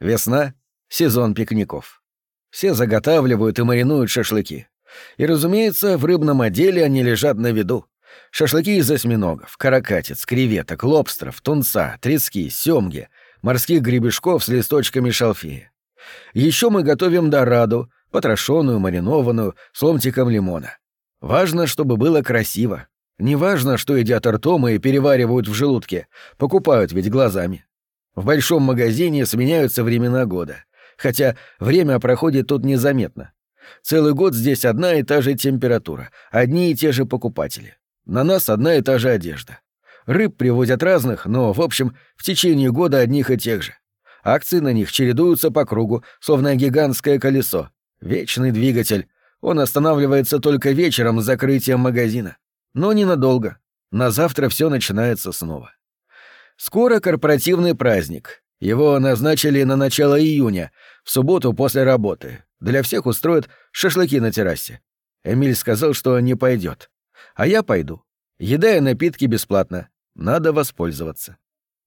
Весна — сезон пикников. Все заготавливают и маринуют шашлыки. И, разумеется, в рыбном отделе они лежат на виду. Шашлыки из осьминогов, каракатиц, креветок, лобстеров, тунца, трески, семги, морских гребешков с листочками шалфея. Еще мы готовим дораду, потрошенную, маринованную, с ломтиком лимона. Важно, чтобы было красиво. Не важно, что едят ртом и переваривают в желудке, покупают ведь глазами. В большом магазине сменяются времена года, хотя время проходит тут незаметно. Целый год здесь одна и та же температура, одни и те же покупатели. На нас одна и та же одежда. Рыб привозят разных, но, в общем, в течение года одних и тех же. Акции на них чередуются по кругу, словно гигантское колесо. Вечный двигатель. Он останавливается только вечером с закрытием магазина. Но ненадолго. На завтра все начинается снова. Скоро корпоративный праздник. Его назначили на начало июня, в субботу после работы. Для всех устроят шашлыки на террасе. Эмиль сказал, что не пойдет. А я пойду. Еда и напитки бесплатно. Надо воспользоваться.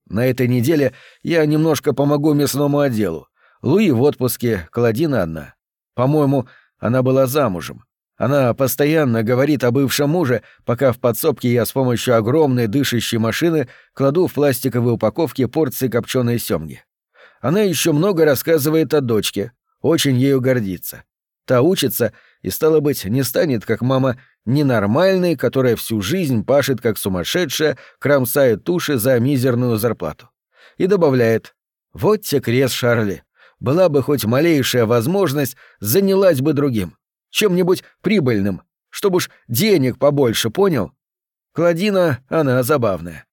На этой неделе я немножко помогу мясному отделу. Луи в отпуске, Кладина одна. По-моему, она была замужем. Она постоянно говорит о бывшем муже, пока в подсобке я с помощью огромной дышащей машины кладу в пластиковые упаковки порции копченой семги. Она еще много рассказывает о дочке, очень ею гордится. Та учится и, стало быть, не станет, как мама, ненормальной, которая всю жизнь пашет как сумасшедшая, кромсает туши за мизерную зарплату. И добавляет «Вот те крест, Шарли. Была бы хоть малейшая возможность, занялась бы другим чем-нибудь прибыльным, чтобы уж денег побольше, понял? Кладина, она забавная.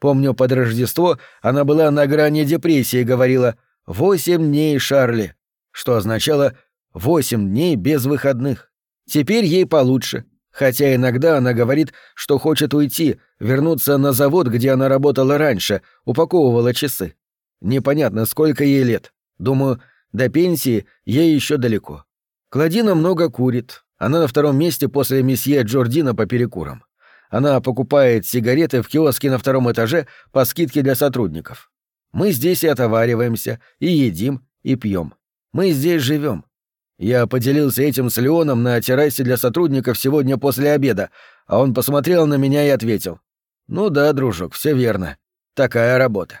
Помню, под Рождество она была на грани депрессии и говорила «восемь дней, Шарли», что означало «восемь дней без выходных». Теперь ей получше, хотя иногда она говорит, что хочет уйти, вернуться на завод, где она работала раньше, упаковывала часы. Непонятно, сколько ей лет. Думаю, до пенсии ей еще далеко. Кладина много курит. Она на втором месте после месье Джордина по перекурам. Она покупает сигареты в киоске на втором этаже по скидке для сотрудников. Мы здесь и отовариваемся, и едим, и пьем. Мы здесь живем. Я поделился этим с Леоном на террасе для сотрудников сегодня после обеда, а он посмотрел на меня и ответил. «Ну да, дружок, все верно. Такая работа».